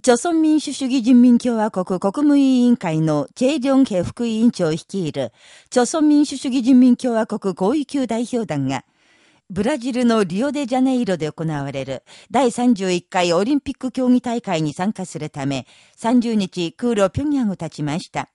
朝鮮民主主義人民共和国国務委員会のチェ・ジョンヘ副委員長率いる、朝鮮民主主義人民共和国合意級代表団が、ブラジルのリオデジャネイロで行われる第31回オリンピック競技大会に参加するため、30日空路平壌を立ちました。